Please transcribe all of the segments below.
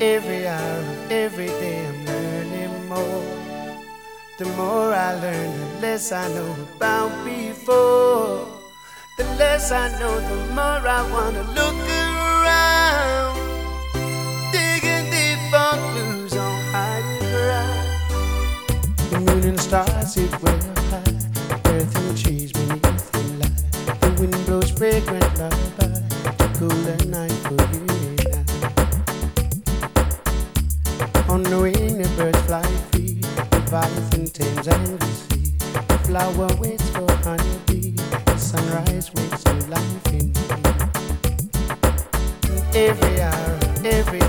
Every hour, every day, I'm learning more. The more I learn, the less I know about before. The less I know, the more I wanna look around. Digging deep for clues on higher ground. The moon and stars way up high. Earth and trees beneath the light. The wind blows fragrant lullaby flower waits for honeybee. The sunrise waits new life in me. Every hour, every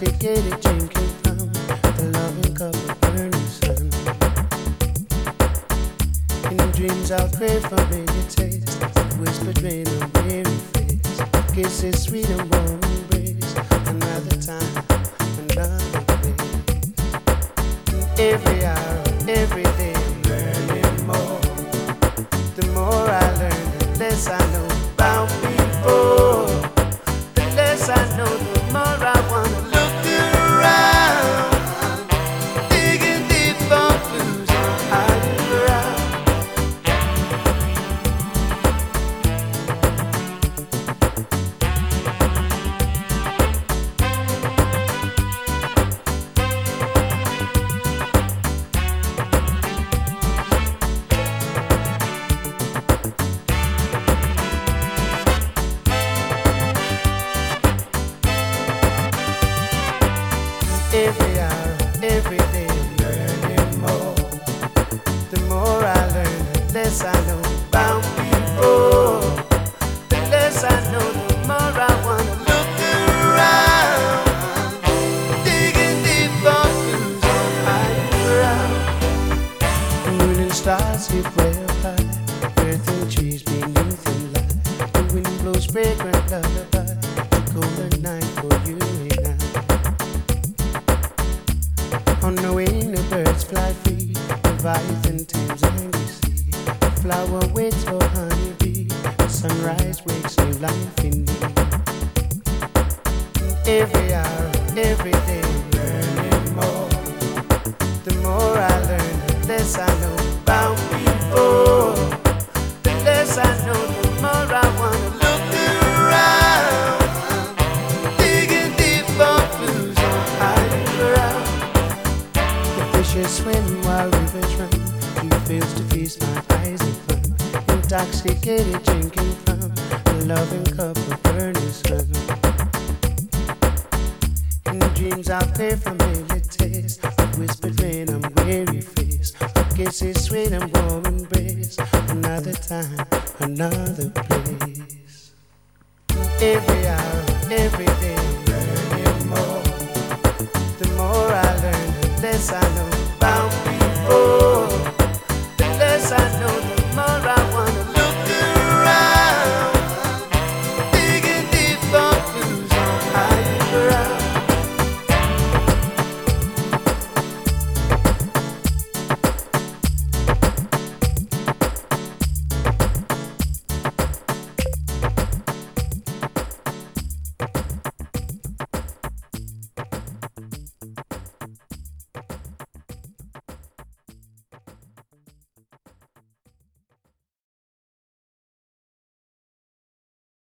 Drinking from the loving sun. In dreams I'll familiar taste. Weary face. Kisses sweet and warm embrace. Another time, another. Every hour, every day, I'm learning more. The more I learn, the less I know Every hour, every day, learning more. The more I learn, the less I know about people. Oh, the less I know, the more I wanna look around. Digging deep for clues and stars sit way high. Earth trees beneath the light. The wind blows fragrant lullaby. On the birds fly free. Leviathan tames and we see. The flower waits for honeybee. The sunrise wakes new life in me. Every hour, every day, learning more. The more I learn, the less I know fails to feast my eyes upon. Intoxicated, drinking from a loving cup of burning sun. In the dreams I pay for daily taste. A whispered rain, I'm weary face. A kiss is sweet and warm embrace. Another time, another place. Every hour, every day.